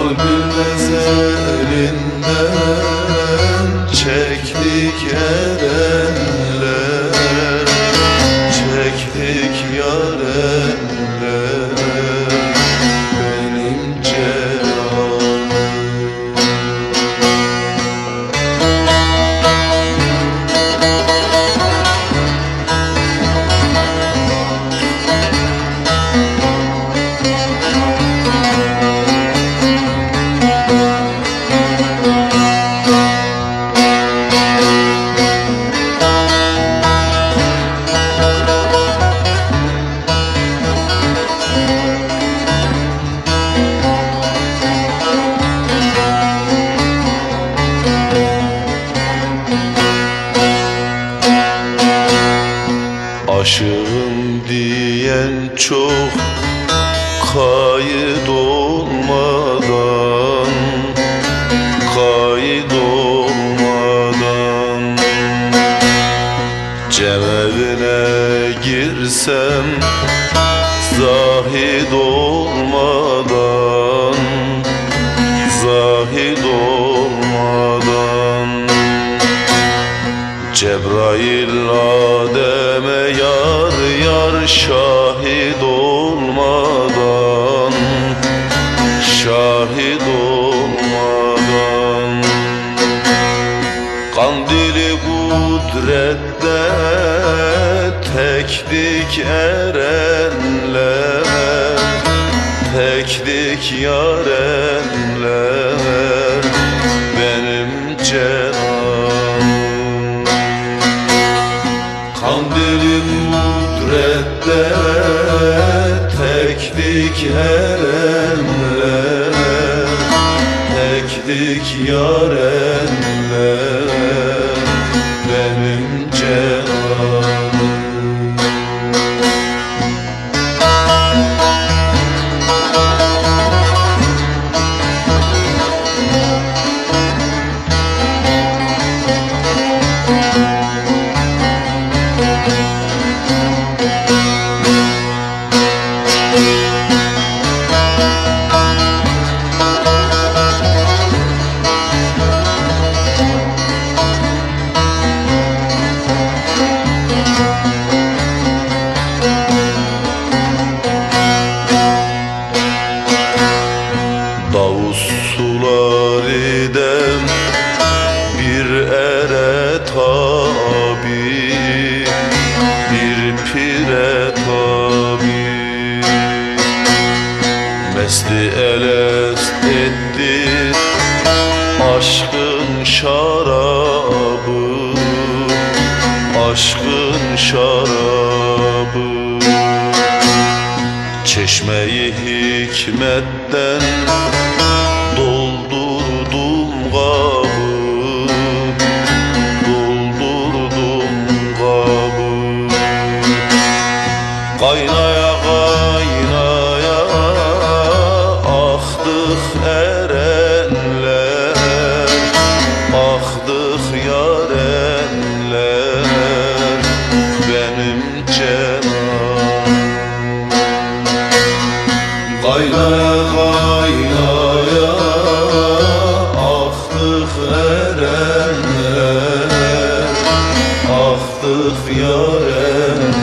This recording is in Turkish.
Hal bilmez elinden çektik erenler. Çektik yarenler Aşığım diyen çok kayıt olmadan Kayıt olmadan. Cemevine girsem yar şahit olmadan Şahit olmadan. Kandili kudrette tekdik erenler Tekdik yarenler tekdik erenler Tekdik yarenler etti aşkın şarabı Aşkın şarabı. Çeşmeyi hikmetten Laylaya kaynaya Axdıq ərənlər Axdıq yarənlər